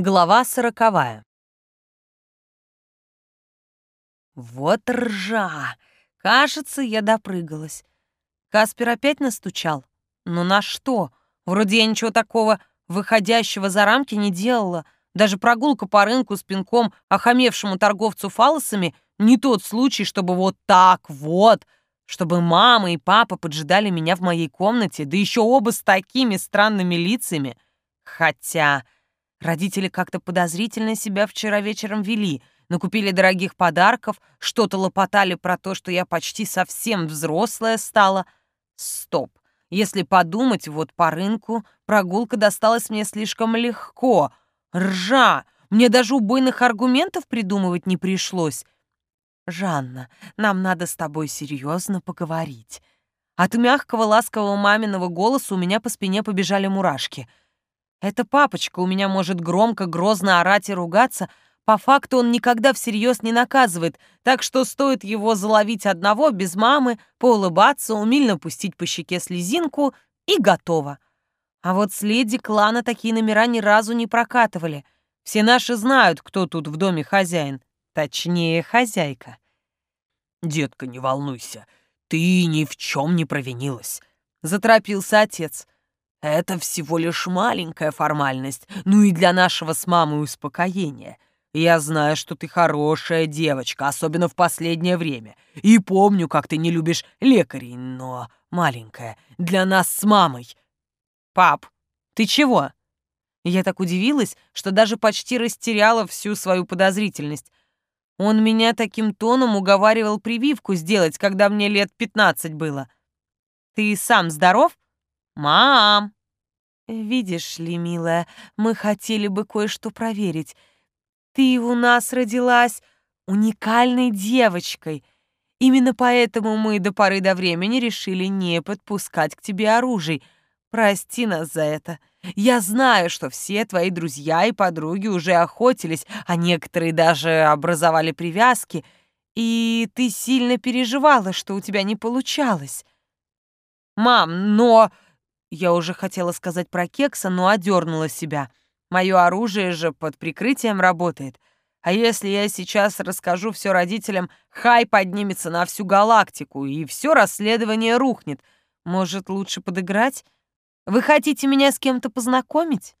Глава сороковая. Вот ржа! Кажется, я допрыгалась. Каспер опять настучал. Ну на что? Вроде я ничего такого выходящего за рамки не делала. Даже прогулка по рынку с пинком охамевшему торговцу фалосами не тот случай, чтобы вот так вот, чтобы мама и папа поджидали меня в моей комнате, да еще оба с такими странными лицами. Хотя... Родители как-то подозрительно себя вчера вечером вели, накупили дорогих подарков, что-то лопотали про то, что я почти совсем взрослая стала. Стоп. Если подумать, вот по рынку прогулка досталась мне слишком легко. Ржа! Мне даже убойных аргументов придумывать не пришлось. «Жанна, нам надо с тобой серьезно поговорить». От мягкого, ласкового маминого голоса у меня по спине побежали мурашки — это папочка у меня может громко, грозно орать и ругаться. По факту он никогда всерьез не наказывает, так что стоит его заловить одного без мамы, поулыбаться, умильно пустить по щеке слезинку и готово. А вот с леди клана такие номера ни разу не прокатывали. Все наши знают, кто тут в доме хозяин. Точнее, хозяйка. «Детка, не волнуйся, ты ни в чем не провинилась», — заторопился отец. Это всего лишь маленькая формальность, ну и для нашего с мамой успокоения. Я знаю, что ты хорошая девочка, особенно в последнее время. И помню, как ты не любишь лекарей, но, маленькая, для нас с мамой. Пап, ты чего? Я так удивилась, что даже почти растеряла всю свою подозрительность. Он меня таким тоном уговаривал прививку сделать, когда мне лет пятнадцать было. Ты сам здоров? «Мам!» «Видишь ли, милая, мы хотели бы кое-что проверить. Ты у нас родилась уникальной девочкой. Именно поэтому мы до поры до времени решили не подпускать к тебе оружие. Прости нас за это. Я знаю, что все твои друзья и подруги уже охотились, а некоторые даже образовали привязки, и ты сильно переживала, что у тебя не получалось. Мам, но... Я уже хотела сказать про кекса, но одернула себя. Мое оружие же под прикрытием работает. А если я сейчас расскажу все родителям, хай поднимется на всю галактику, и все расследование рухнет. Может, лучше подыграть? Вы хотите меня с кем-то познакомить?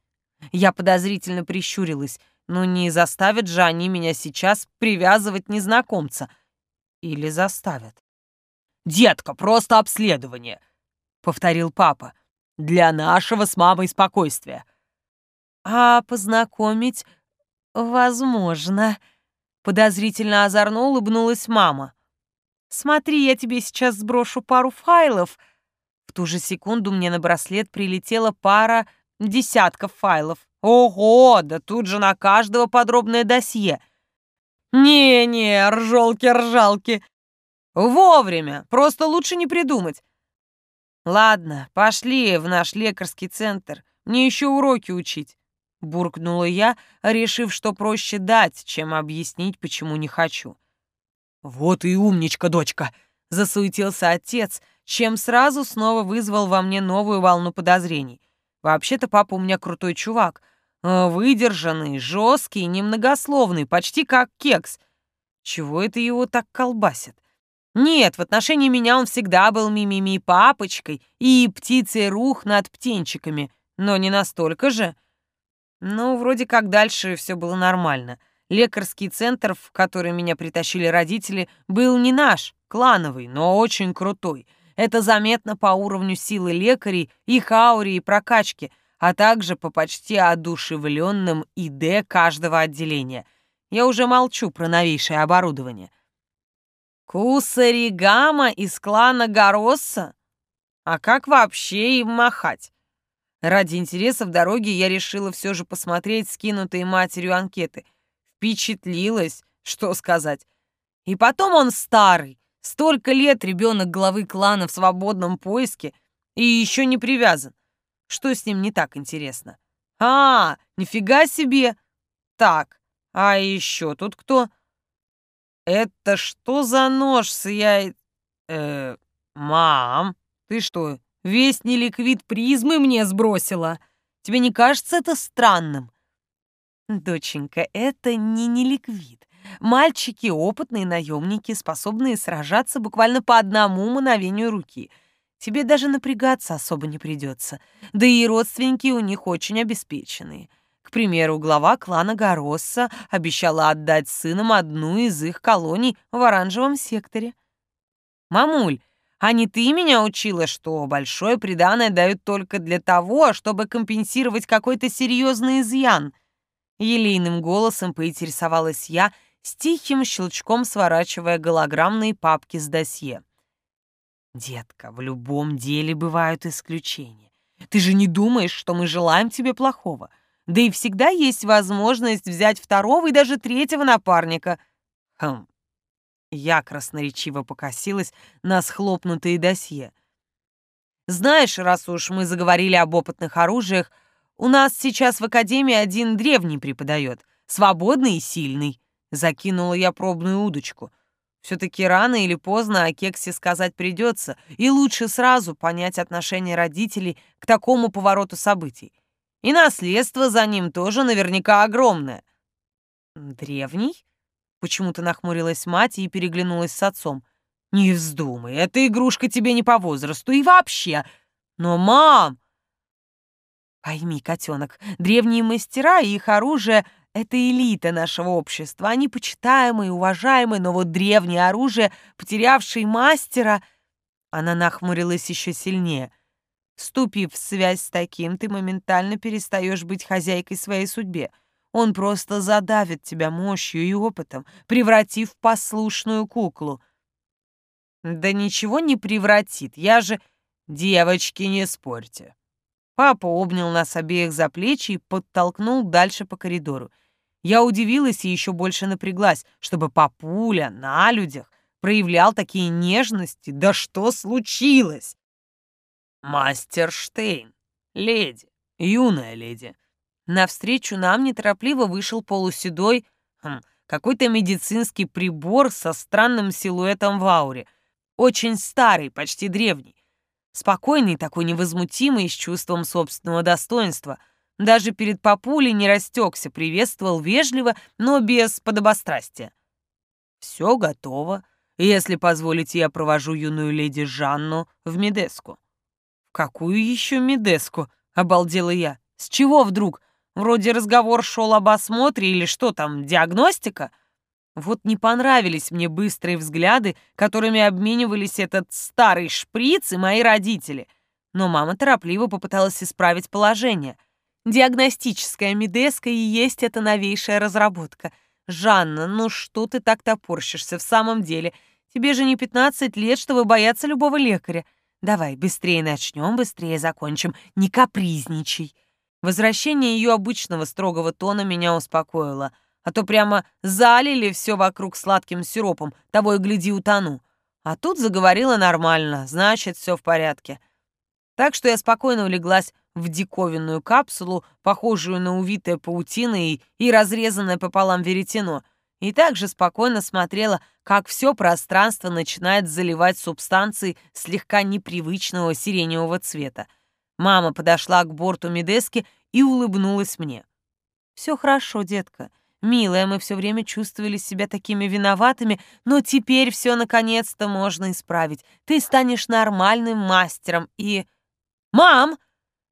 Я подозрительно прищурилась. Ну не заставят же они меня сейчас привязывать незнакомца. Или заставят? «Детка, просто обследование», — повторил папа. Для нашего с мамой спокойствия. А познакомить возможно. Подозрительно озорно улыбнулась мама. Смотри, я тебе сейчас сброшу пару файлов. В ту же секунду мне на браслет прилетела пара десятков файлов. Ого, да тут же на каждого подробное досье. Не-не, ржолки-ржалки. Вовремя, просто лучше не придумать. «Ладно, пошли в наш лекарский центр. Мне еще уроки учить», — буркнула я, решив, что проще дать, чем объяснить, почему не хочу. «Вот и умничка, дочка!» — засуетился отец, чем сразу снова вызвал во мне новую волну подозрений. «Вообще-то папа у меня крутой чувак, э, выдержанный, жесткий, немногословный, почти как кекс. Чего это его так колбасит? Нет, в отношении меня он всегда был мимими папочкой и птицей рух над птенчиками, но не настолько же. Ну, вроде как дальше все было нормально. Лекарский центр, в который меня притащили родители, был не наш, клановый, но очень крутой. Это заметно по уровню силы лекарей, их ауре и прокачки, а также по почти одушевленным ИД каждого отделения. Я уже молчу про новейшее оборудование. Кусаригама из клана Горосса? А как вообще им махать? Ради интереса в дороге я решила все же посмотреть скинутые матерью анкеты. Впечатлилась, что сказать. И потом он старый. Столько лет ребенок главы клана в свободном поиске и еще не привязан. Что с ним не так интересно? А, нифига себе! Так, а еще тут кто? «Это что за нож с яй...» «Э, мам, ты что, весь неликвид призмы мне сбросила? Тебе не кажется это странным?» Доченька, это не неликвид. Мальчики — опытные наемники, способные сражаться буквально по одному мановению руки. Тебе даже напрягаться особо не придется. Да и родственники у них очень обеспеченные. К примеру, глава клана Горосса обещала отдать сынам одну из их колоний в оранжевом секторе. «Мамуль, а не ты меня учила, что большое приданое дают только для того, чтобы компенсировать какой-то серьезный изъян?» Елейным голосом поинтересовалась я, с тихим щелчком сворачивая голограммные папки с досье. «Детка, в любом деле бывают исключения. Ты же не думаешь, что мы желаем тебе плохого. Да и всегда есть возможность взять второго и даже третьего напарника. Хм. Я красноречиво покосилась на схлопнутые досье. Знаешь, раз уж мы заговорили об опытных оружиях, у нас сейчас в академии один древний преподает, свободный и сильный. Закинула я пробную удочку. Все-таки рано или поздно о кексе сказать придется, и лучше сразу понять отношение родителей к такому повороту событий. И наследство за ним тоже наверняка огромное. Древний? Почему-то нахмурилась мать и переглянулась с отцом. Не вздумай, эта игрушка тебе не по возрасту и вообще. Но, мам... Пойми, котенок, древние мастера и их оружие — это элита нашего общества. Они почитаемые, уважаемые, но вот древнее оружие, потерявшее мастера... Она нахмурилась еще сильнее. Вступив в связь с таким, ты моментально перестаешь быть хозяйкой своей судьбе. Он просто задавит тебя мощью и опытом, превратив в послушную куклу. Да ничего не превратит, я же... Девочки, не спорьте. Папа обнял нас обеих за плечи и подтолкнул дальше по коридору. Я удивилась и еще больше напряглась, чтобы папуля на людях проявлял такие нежности. Да что случилось? «Мастер Штейн, леди, юная леди». Навстречу нам неторопливо вышел полуседой, хм, какой-то медицинский прибор со странным силуэтом в ауре. Очень старый, почти древний. Спокойный, такой невозмутимый, с чувством собственного достоинства. Даже перед папулей не растекся, приветствовал вежливо, но без подобострастия. «Все готово. Если позволите, я провожу юную леди Жанну в Медеску». «Какую еще медеску?» — обалдела я. «С чего вдруг? Вроде разговор шел об осмотре или что там, диагностика?» Вот не понравились мне быстрые взгляды, которыми обменивались этот старый шприц и мои родители. Но мама торопливо попыталась исправить положение. Диагностическая медеска и есть эта новейшая разработка. Жанна, ну что ты так топорщишься в самом деле? Тебе же не 15 лет, чтобы бояться любого лекаря. Давай, быстрее начнем, быстрее закончим. Не капризничай. Возвращение ее обычного строгого тона меня успокоило, а то прямо залили все вокруг сладким сиропом, того и гляди утону. А тут заговорила нормально, значит, все в порядке. Так что я спокойно улеглась в диковинную капсулу, похожую на увитое паутиной и разрезанное пополам веретено — и также спокойно смотрела, как все пространство начинает заливать субстанции слегка непривычного сиреневого цвета. Мама подошла к борту Медески и улыбнулась мне. «Все хорошо, детка. Милая, мы все время чувствовали себя такими виноватыми, но теперь все наконец-то можно исправить. Ты станешь нормальным мастером и...» «Мам!»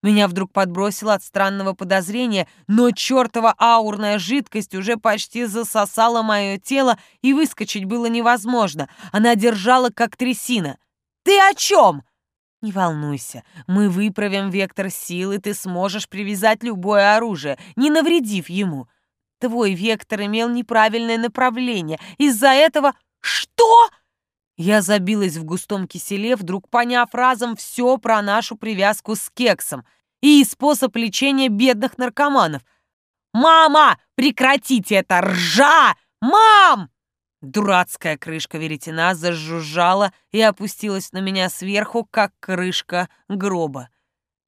Меня вдруг подбросило от странного подозрения, но чертова аурная жидкость уже почти засосала мое тело, и выскочить было невозможно. Она держала, как трясина. «Ты о чем?» «Не волнуйся, мы выправим вектор силы, ты сможешь привязать любое оружие, не навредив ему. Твой вектор имел неправильное направление. Из-за этого...» «Что?» Я забилась в густом киселе, вдруг поняв разом все про нашу привязку с кексом и способ лечения бедных наркоманов. «Мама, прекратите это! Ржа! Мам!» Дурацкая крышка веретена зажужжала и опустилась на меня сверху, как крышка гроба.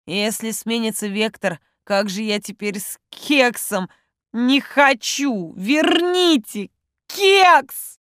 Если сменится вектор, как же я теперь с кексом? Не хочу! Верните! Кекс!